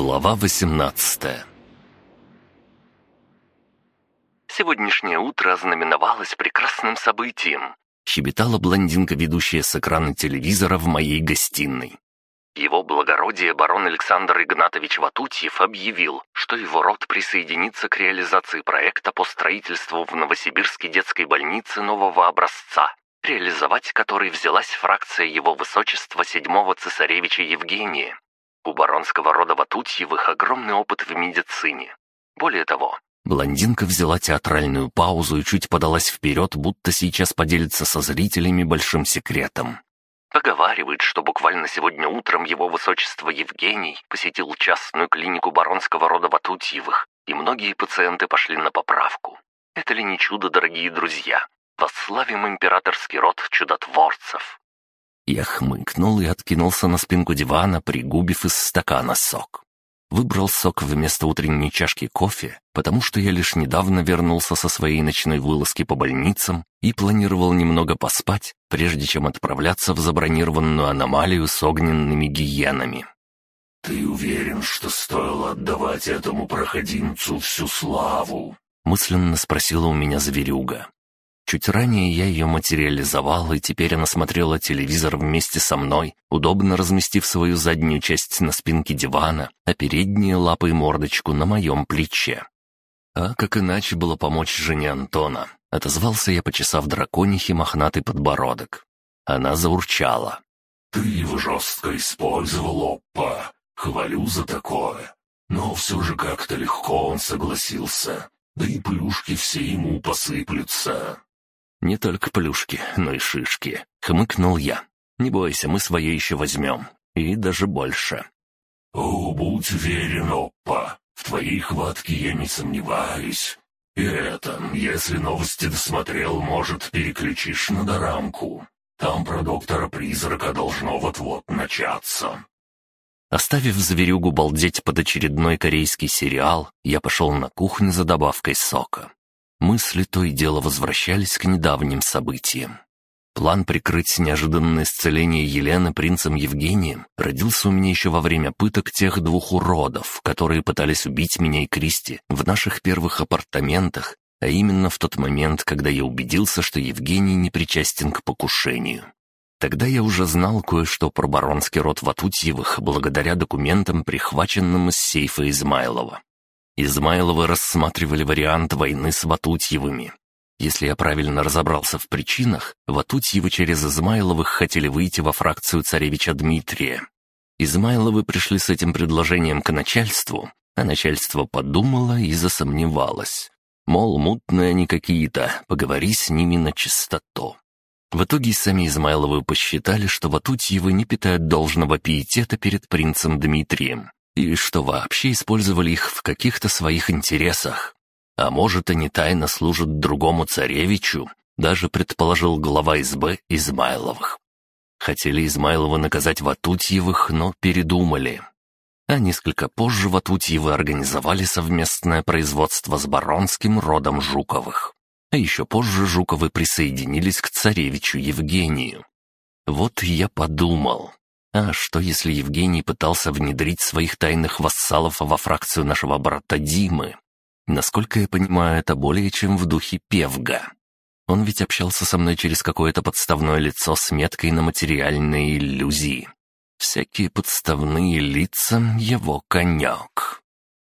Глава 18 Сегодняшнее утро ознаменовалось прекрасным событием. Щебетала блондинка, ведущая с экрана телевизора в моей гостиной. Его благородие барон Александр Игнатович Ватутьев объявил, что его род присоединится к реализации проекта по строительству в Новосибирске детской больницы нового образца, реализовать который взялась фракция его высочества седьмого цесаревича Евгения. У баронского рода Ватутьевых огромный опыт в медицине. Более того, Блондинка взяла театральную паузу и чуть подалась вперед, будто сейчас поделится со зрителями большим секретом. Поговаривают, что буквально сегодня утром его высочество Евгений посетил частную клинику баронского рода Ватутьевых, и многие пациенты пошли на поправку. Это ли не чудо, дорогие друзья? Восславим императорский род чудотворцев. Я хмыкнул и откинулся на спинку дивана, пригубив из стакана сок. Выбрал сок вместо утренней чашки кофе, потому что я лишь недавно вернулся со своей ночной вылазки по больницам и планировал немного поспать, прежде чем отправляться в забронированную аномалию с огненными гиенами. «Ты уверен, что стоило отдавать этому проходимцу всю славу?» мысленно спросила у меня зверюга. Чуть ранее я ее материализовал, и теперь она смотрела телевизор вместе со мной, удобно разместив свою заднюю часть на спинке дивана, а передние лапы и мордочку на моем плече. А как иначе было помочь жене Антона? Отозвался я, почесав драконихе мохнатый подбородок. Она заурчала. «Ты его жестко использовал, Оппа. Хвалю за такое. Но все же как-то легко он согласился. Да и плюшки все ему посыплются». «Не только плюшки, но и шишки», — хмыкнул я. «Не бойся, мы свое еще возьмем. И даже больше». «О, будь уверен, Оппа, в твоей хватке я не сомневаюсь. И это, если новости досмотрел, может, переключишь на дорамку. Там про доктора-призрака должно вот-вот начаться». Оставив зверюгу балдеть под очередной корейский сериал, я пошел на кухню за добавкой сока. Мысли то и дело возвращались к недавним событиям. План прикрыть неожиданное исцеление Елены принцем Евгением родился у меня еще во время пыток тех двух уродов, которые пытались убить меня и Кристи в наших первых апартаментах, а именно в тот момент, когда я убедился, что Евгений не причастен к покушению. Тогда я уже знал кое-что про баронский род Ватутьевых благодаря документам, прихваченным из сейфа Измайлова. Измайловы рассматривали вариант войны с Ватутьевыми. Если я правильно разобрался в причинах, Ватутьевы через Измайловых хотели выйти во фракцию царевича Дмитрия. Измайловы пришли с этим предложением к начальству, а начальство подумало и засомневалось. Мол, мутные они какие-то, поговори с ними на чистоту. В итоге сами Измайловы посчитали, что Ватутьевы не питают должного пиетета перед принцем Дмитрием, и что вообще использовали их в каких-то своих интересах. А может, они тайно служат другому царевичу, даже предположил глава СБ Измайловых. Хотели Измайлова наказать Ватутьевых, но передумали. А несколько позже Ватутьевы организовали совместное производство с баронским родом Жуковых. А еще позже Жуковы присоединились к царевичу Евгению. Вот я подумал, а что, если Евгений пытался внедрить своих тайных вассалов во фракцию нашего брата Димы? Насколько я понимаю, это более чем в духе Певга. Он ведь общался со мной через какое-то подставное лицо с меткой на материальные иллюзии. Всякие подставные лица — его конек.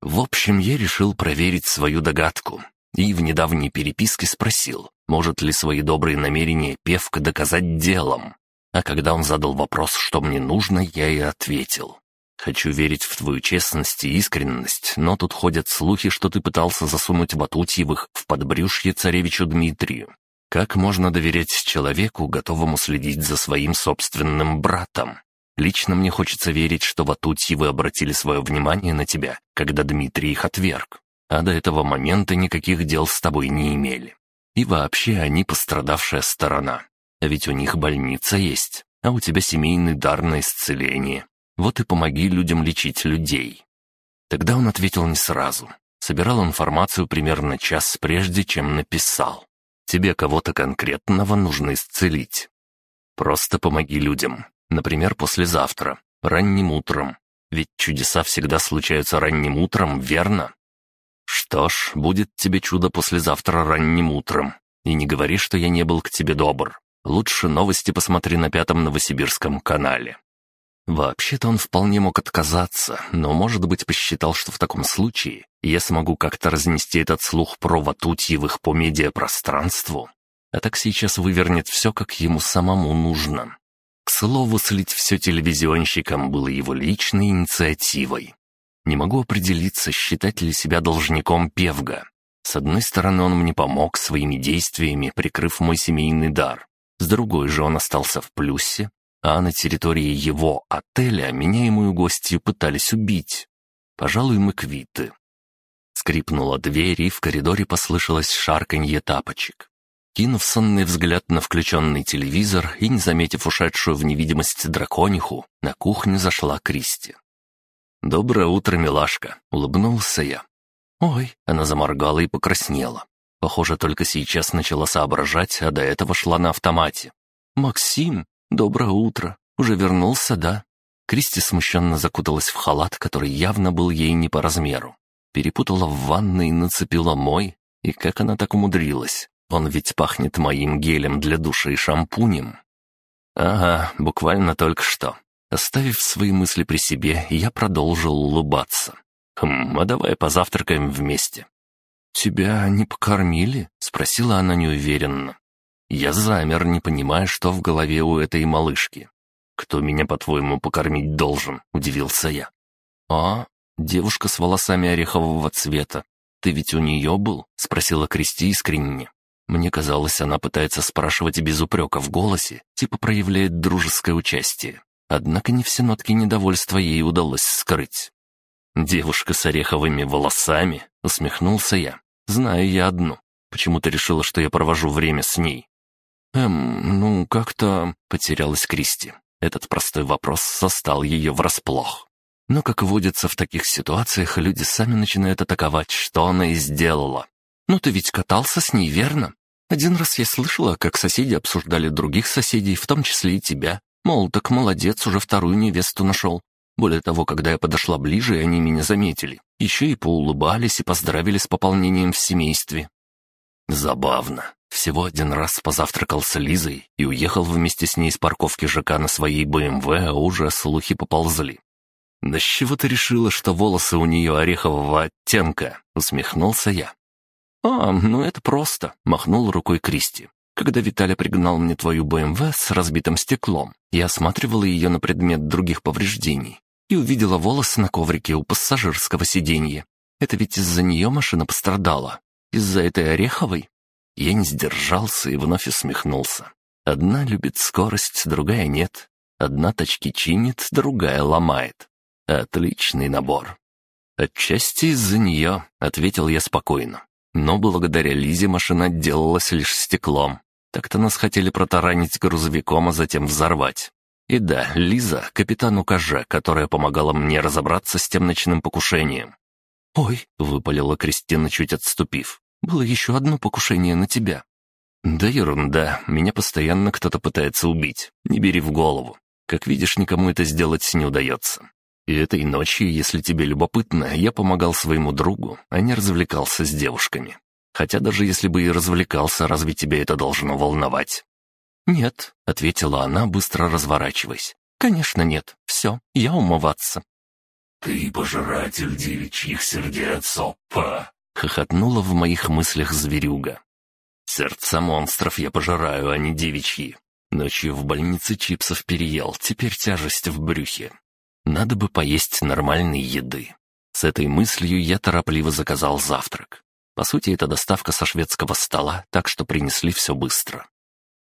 В общем, я решил проверить свою догадку и в недавней переписке спросил, может ли свои добрые намерения Певка доказать делом. А когда он задал вопрос, что мне нужно, я и ответил. «Хочу верить в твою честность и искренность, но тут ходят слухи, что ты пытался засунуть Батутьевых в подбрюшье царевичу Дмитрию. Как можно доверять человеку, готовому следить за своим собственным братом? Лично мне хочется верить, что Ватутьевы обратили свое внимание на тебя, когда Дмитрий их отверг, а до этого момента никаких дел с тобой не имели. И вообще они пострадавшая сторона. А ведь у них больница есть, а у тебя семейный дар на исцеление. Вот и помоги людям лечить людей». Тогда он ответил не сразу. Собирал информацию примерно час, прежде чем написал. «Тебе кого-то конкретного нужно исцелить. Просто помоги людям. Например, послезавтра, ранним утром. Ведь чудеса всегда случаются ранним утром, верно? Что ж, будет тебе чудо послезавтра ранним утром. И не говори, что я не был к тебе добр. Лучше новости посмотри на пятом новосибирском канале. Вообще-то он вполне мог отказаться, но, может быть, посчитал, что в таком случае я смогу как-то разнести этот слух про Ватутьевых по медиапространству. А так сейчас вывернет все, как ему самому нужно. К слову, слить все телевизионщикам было его личной инициативой. Не могу определиться, считать ли себя должником Певга. С одной стороны, он мне помог своими действиями, прикрыв мой семейный дар. С другой же он остался в плюсе, а на территории его отеля меня и мою гостью пытались убить. Пожалуй, мы квиты. Скрипнула дверь, и в коридоре послышалось шарканье тапочек. Кинув сонный взгляд на включенный телевизор и не заметив ушедшую в невидимость дракониху, на кухню зашла Кристи. «Доброе утро, милашка!» — улыбнулся я. «Ой!» — она заморгала и покраснела. Похоже, только сейчас начала соображать, а до этого шла на автомате. «Максим, доброе утро! Уже вернулся, да?» Кристи смущенно закуталась в халат, который явно был ей не по размеру. Перепутала в ванной и нацепила мой. И как она так умудрилась? Он ведь пахнет моим гелем для душа и шампунем. Ага, буквально только что. Оставив свои мысли при себе, я продолжил улыбаться. «Хм, а давай позавтракаем вместе». «Тебя не покормили?» — спросила она неуверенно. Я замер, не понимая, что в голове у этой малышки. «Кто меня, по-твоему, покормить должен?» — удивился я. «А, девушка с волосами орехового цвета. Ты ведь у нее был?» — спросила Кристи искренне. Мне казалось, она пытается спрашивать без упрека в голосе, типа проявляет дружеское участие. Однако не все нотки недовольства ей удалось скрыть. «Девушка с ореховыми волосами?» — усмехнулся я. «Знаю я одну. Почему-то решила, что я провожу время с ней». «Эм, ну, как-то...» — потерялась Кристи. Этот простой вопрос застал ее врасплох. Но, как водится в таких ситуациях, люди сами начинают атаковать, что она и сделала. «Ну, ты ведь катался с ней, верно? Один раз я слышала, как соседи обсуждали других соседей, в том числе и тебя. Мол, так молодец, уже вторую невесту нашел. Более того, когда я подошла ближе, они меня заметили. Еще и поулыбались и поздравили с пополнением в семействе. Забавно. Всего один раз позавтракал с Лизой и уехал вместе с ней с парковки ЖК на своей БМВ, а уже слухи поползли. «Да с чего ты решила, что волосы у нее орехового оттенка?» — усмехнулся я. «А, ну это просто», — махнул рукой Кристи. «Когда Виталя пригнал мне твою БМВ с разбитым стеклом, я осматривала ее на предмет других повреждений и увидела волосы на коврике у пассажирского сиденья. Это ведь из-за нее машина пострадала. Из-за этой Ореховой?» Я не сдержался и вновь усмехнулся. Одна любит скорость, другая нет. Одна тачки чинит, другая ломает. Отличный набор. «Отчасти из-за нее», — ответил я спокойно. Но благодаря Лизе машина отделалась лишь стеклом. Так-то нас хотели протаранить грузовиком, а затем взорвать. И да, Лиза — капитан УКЖ, которая помогала мне разобраться с тем ночным покушением. «Ой», — выпалила Кристина, чуть отступив, — «было еще одно покушение на тебя». «Да ерунда, меня постоянно кто-то пытается убить, не бери в голову. Как видишь, никому это сделать не удается. И этой ночью, если тебе любопытно, я помогал своему другу, а не развлекался с девушками. Хотя даже если бы и развлекался, разве тебя это должно волновать?» «Нет», — ответила она, быстро разворачиваясь. «Конечно нет. Все, я умываться». «Ты пожиратель девичьих сердец, опа!» — хохотнула в моих мыслях зверюга. «Сердца монстров я пожираю, а не девичьи. Ночью в больнице чипсов переел, теперь тяжесть в брюхе. Надо бы поесть нормальной еды. С этой мыслью я торопливо заказал завтрак. По сути, это доставка со шведского стола, так что принесли все быстро.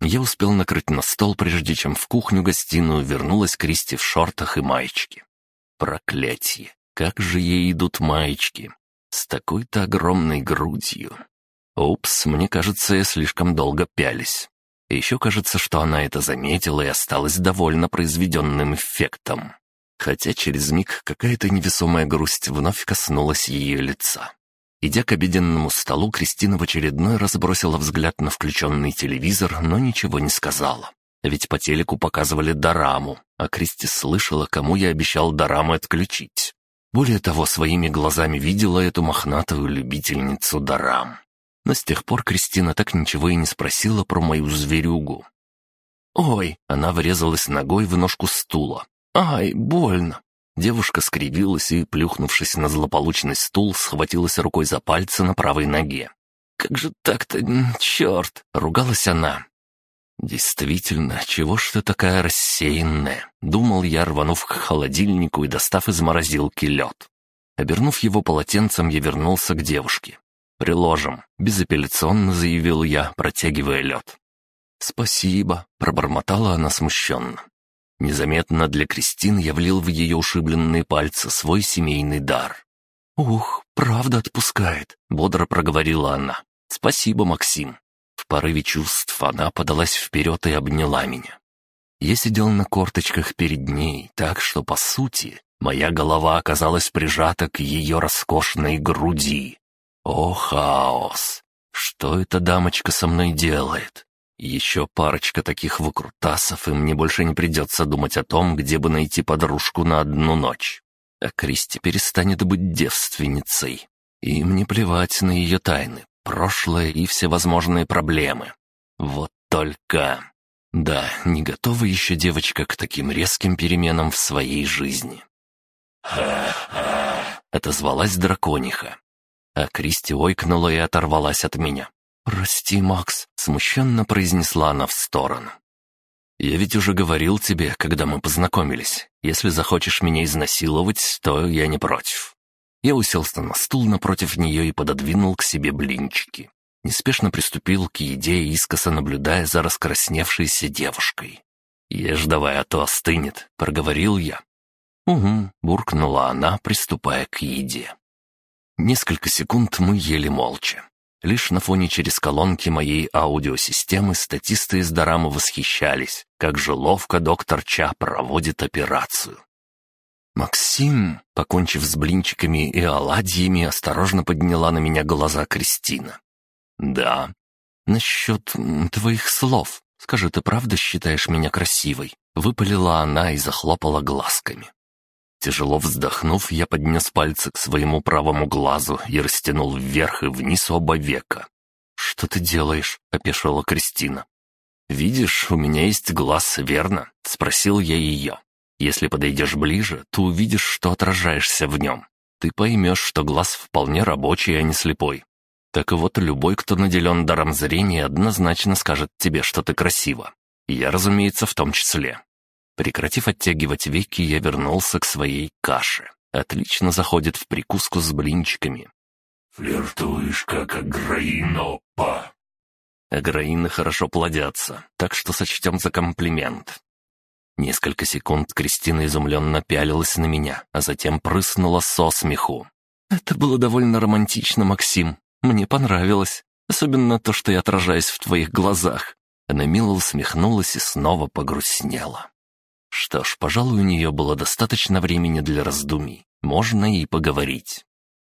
Я успел накрыть на стол, прежде чем в кухню-гостиную вернулась Кристи в шортах и маечке. Проклятье! Как же ей идут маечки! С такой-то огромной грудью! Упс, мне кажется, я слишком долго пялись. Еще кажется, что она это заметила и осталась довольна произведенным эффектом хотя через миг какая-то невесомая грусть вновь коснулась ее лица. Идя к обеденному столу, Кристина в очередной раз бросила взгляд на включенный телевизор, но ничего не сказала. Ведь по телеку показывали дораму, а Кристи слышала, кому я обещал дорамы отключить. Более того, своими глазами видела эту мохнатую любительницу дорам. Но с тех пор Кристина так ничего и не спросила про мою зверюгу. «Ой!» — она врезалась ногой в ножку стула. «Ай, больно!» Девушка скривилась и, плюхнувшись на злополучный стул, схватилась рукой за пальцы на правой ноге. «Как же так-то, черт!» — ругалась она. «Действительно, чего ж ты такая рассеянная?» — думал я, рванув к холодильнику и достав из морозилки лед. Обернув его полотенцем, я вернулся к девушке. «Приложим», — безапелляционно заявил я, протягивая лед. «Спасибо», — пробормотала она смущенно. Незаметно для Кристины я влил в ее ушибленные пальцы свой семейный дар. «Ух, правда отпускает», — бодро проговорила она. «Спасибо, Максим». В порыве чувств она подалась вперед и обняла меня. Я сидел на корточках перед ней, так что, по сути, моя голова оказалась прижата к ее роскошной груди. О, хаос! Что эта дамочка со мной делает? Еще парочка таких выкрутасов, и мне больше не придется думать о том, где бы найти подружку на одну ночь. А Кристи перестанет быть девственницей. И мне плевать на ее тайны, прошлое и всевозможные проблемы. Вот только... Да, не готова еще девочка к таким резким переменам в своей жизни. «Ха-ха!» — отозвалась дракониха. А Кристи ойкнула и оторвалась от меня. «Прости, Макс», — смущенно произнесла она в сторону. «Я ведь уже говорил тебе, когда мы познакомились. Если захочешь меня изнасиловать, то я не против». Я уселся на стул напротив нее и пододвинул к себе блинчики. Неспешно приступил к еде, искоса наблюдая за раскрасневшейся девушкой. «Ешь давай, а то остынет», — проговорил я. «Угу», — буркнула она, приступая к еде. Несколько секунд мы ели молча. Лишь на фоне через колонки моей аудиосистемы статисты из Дорамы восхищались, как же ловко доктор Ча проводит операцию. «Максим», покончив с блинчиками и оладьями, осторожно подняла на меня глаза Кристина. «Да». «Насчет твоих слов. Скажи, ты правда считаешь меня красивой?» Выпалила она и захлопала глазками. Тяжело вздохнув, я поднес пальцы к своему правому глазу и растянул вверх и вниз оба века. «Что ты делаешь?» — опешила Кристина. «Видишь, у меня есть глаз, верно?» — спросил я ее. «Если подойдешь ближе, то увидишь, что отражаешься в нем. Ты поймешь, что глаз вполне рабочий, а не слепой. Так вот, любой, кто наделен даром зрения, однозначно скажет тебе, что ты красива. Я, разумеется, в том числе. Прекратив оттягивать веки, я вернулся к своей каше. Отлично заходит в прикуску с блинчиками. «Флиртуешь, как аграинопа». Аграины хорошо плодятся, так что сочтем за комплимент. Несколько секунд Кристина изумленно пялилась на меня, а затем прыснула со смеху. «Это было довольно романтично, Максим. Мне понравилось. Особенно то, что я отражаюсь в твоих глазах». Она мило усмехнулась и снова погрустнела. Что ж, пожалуй, у нее было достаточно времени для раздумий. Можно и поговорить.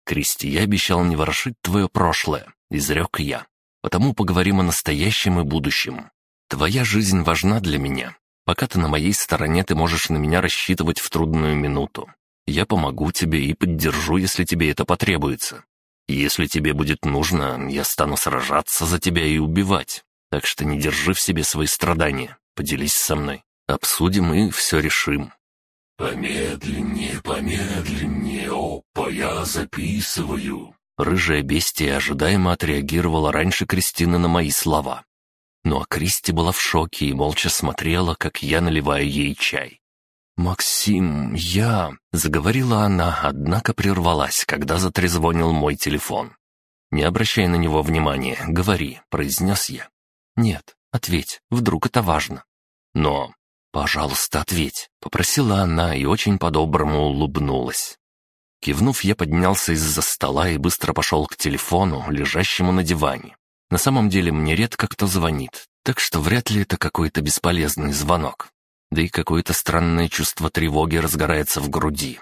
Кристи, я обещал не ворошить твое прошлое, изрек я. Потому поговорим о настоящем и будущем. Твоя жизнь важна для меня. Пока ты на моей стороне, ты можешь на меня рассчитывать в трудную минуту. Я помогу тебе и поддержу, если тебе это потребуется. Если тебе будет нужно, я стану сражаться за тебя и убивать. Так что не держи в себе свои страдания. Поделись со мной. Обсудим и все решим». «Помедленнее, помедленнее, опа, я записываю». Рыжая бестия ожидаемо отреагировала раньше Кристины на мои слова. Ну а Кристи была в шоке и молча смотрела, как я наливаю ей чай. «Максим, я...» — заговорила она, однако прервалась, когда затрезвонил мой телефон. «Не обращай на него внимания, говори», — произнес я. «Нет, ответь, вдруг это важно». «Но «Пожалуйста, ответь», — попросила она и очень по-доброму улыбнулась. Кивнув, я поднялся из-за стола и быстро пошел к телефону, лежащему на диване. На самом деле мне редко кто звонит, так что вряд ли это какой-то бесполезный звонок. Да и какое-то странное чувство тревоги разгорается в груди.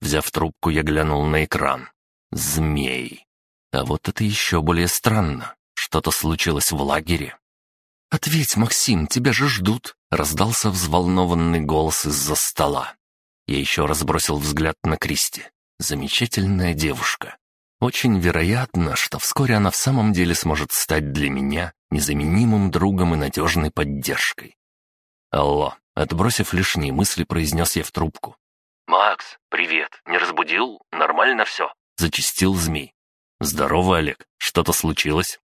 Взяв трубку, я глянул на экран. Змей. А вот это еще более странно. Что-то случилось в лагере. «Ответь, Максим, тебя же ждут!» — раздался взволнованный голос из-за стола. Я еще раз бросил взгляд на Кристи. Замечательная девушка. Очень вероятно, что вскоре она в самом деле сможет стать для меня незаменимым другом и надежной поддержкой. «Алло», — отбросив лишние мысли, произнес я в трубку. «Макс, привет. Не разбудил? Нормально все?» — зачистил змей. «Здорово, Олег. Что-то случилось?»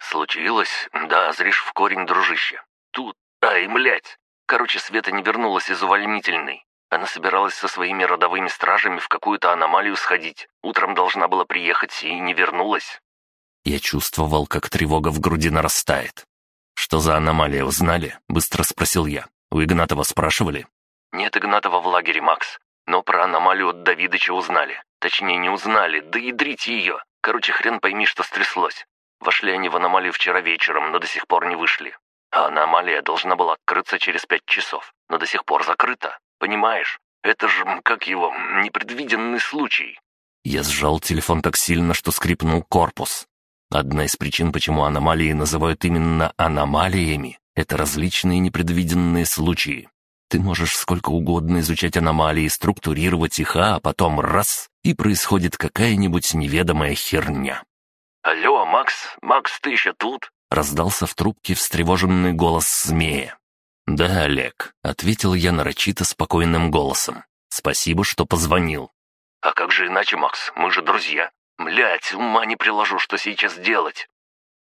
«Случилось? Да, зришь в корень, дружище. Тут... Ай, млять! Короче, Света не вернулась из увольнительной. Она собиралась со своими родовыми стражами в какую-то аномалию сходить. Утром должна была приехать и не вернулась. Я чувствовал, как тревога в груди нарастает. «Что за аномалия, узнали?» — быстро спросил я. «У Игнатова спрашивали?» «Нет Игнатова в лагере, Макс. Но про аномалию от Давидыча узнали. Точнее, не узнали, да ядрите ее. Короче, хрен пойми, что стряслось. Вошли они в аномалию вчера вечером, но до сих пор не вышли. А аномалия должна была открыться через пять часов, но до сих пор закрыта. Понимаешь? Это же, как его, непредвиденный случай. Я сжал телефон так сильно, что скрипнул корпус. Одна из причин, почему аномалии называют именно аномалиями, это различные непредвиденные случаи. Ты можешь сколько угодно изучать аномалии, структурировать их, а потом раз — и происходит какая-нибудь неведомая херня. «Алло, Макс, Макс, ты еще тут?» — раздался в трубке встревоженный голос змея. «Да, Олег», — ответил я нарочито спокойным голосом. «Спасибо, что позвонил». «А как же иначе, Макс? Мы же друзья. Млять, ума не приложу, что сейчас делать».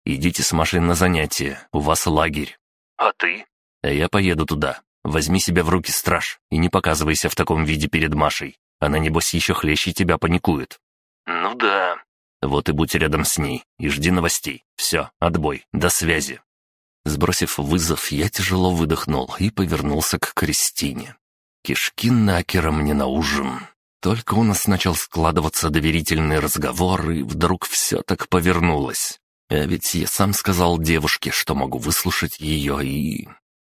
«Идите с машин на занятия, у вас лагерь». «А ты?» «А я поеду туда. Возьми себя в руки, страж, и не показывайся в таком виде перед Машей. Она, небось, еще хлеще тебя паникует». «Ну да». «Вот и будь рядом с ней, и жди новостей. Все, отбой, до связи». Сбросив вызов, я тяжело выдохнул и повернулся к Кристине. Кишки накера мне на ужин. Только у нас начал складываться доверительный разговор, и вдруг все так повернулось. А ведь я сам сказал девушке, что могу выслушать ее и...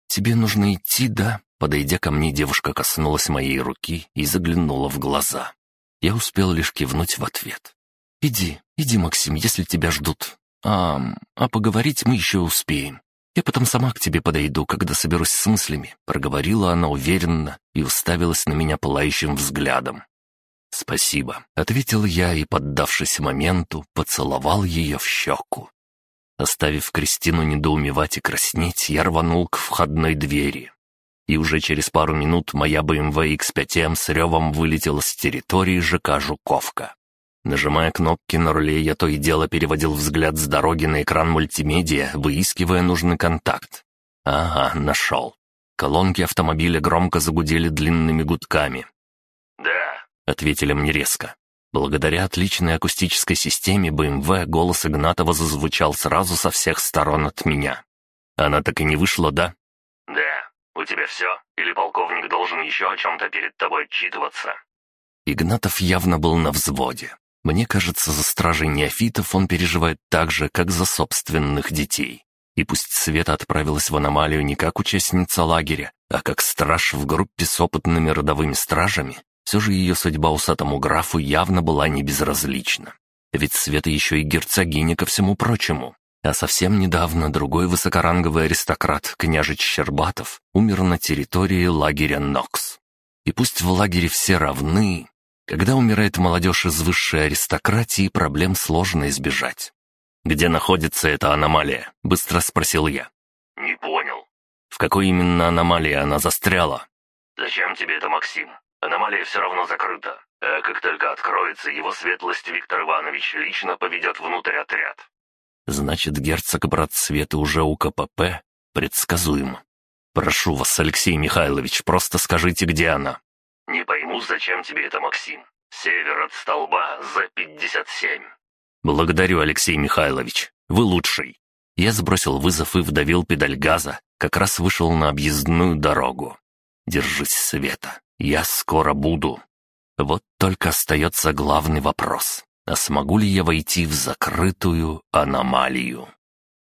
«Тебе нужно идти, да?» Подойдя ко мне, девушка коснулась моей руки и заглянула в глаза. Я успел лишь кивнуть в ответ. «Иди, иди, Максим, если тебя ждут. А, а поговорить мы еще успеем. «Я потом сама к тебе подойду, когда соберусь с мыслями», — проговорила она уверенно и уставилась на меня пылающим взглядом. «Спасибо», — ответил я и, поддавшись моменту, поцеловал ее в щеку. Оставив Кристину недоумевать и краснеть, я рванул к входной двери. И уже через пару минут моя BMW X5M с ревом вылетела с территории ЖК «Жуковка». Нажимая кнопки на руле, я то и дело переводил взгляд с дороги на экран мультимедиа, выискивая нужный контакт. Ага, нашел. Колонки автомобиля громко загудели длинными гудками. «Да», — ответили мне резко. Благодаря отличной акустической системе БМВ голос Игнатова зазвучал сразу со всех сторон от меня. «Она так и не вышла, да?» «Да. У тебя все? Или полковник должен еще о чем-то перед тобой отчитываться?» Игнатов явно был на взводе. Мне кажется, за стражей неофитов он переживает так же, как за собственных детей. И пусть Света отправилась в аномалию не как участница лагеря, а как страж в группе с опытными родовыми стражами, все же ее судьба усатому графу явно была не безразлична. Ведь Света еще и герцогиня ко всему прочему. А совсем недавно другой высокоранговый аристократ, княжич Щербатов, умер на территории лагеря Нокс. И пусть в лагере все равны, когда умирает молодежь из высшей аристократии, проблем сложно избежать. «Где находится эта аномалия?» — быстро спросил я. «Не понял». «В какой именно аномалии она застряла?» «Зачем тебе это, Максим? Аномалия все равно закрыта. А как только откроется, его светлость Виктор Иванович лично поведет внутрь отряд». «Значит, герцог брат Светы уже у КПП? Предсказуемо. Прошу вас, Алексей Михайлович, просто скажите, где она». «Не пойму, зачем тебе это, Максим. Север от столба за пятьдесят семь». «Благодарю, Алексей Михайлович. Вы лучший». Я сбросил вызов и вдавил педаль газа, как раз вышел на объездную дорогу. «Держись, Света, я скоро буду». Вот только остается главный вопрос. А смогу ли я войти в закрытую аномалию?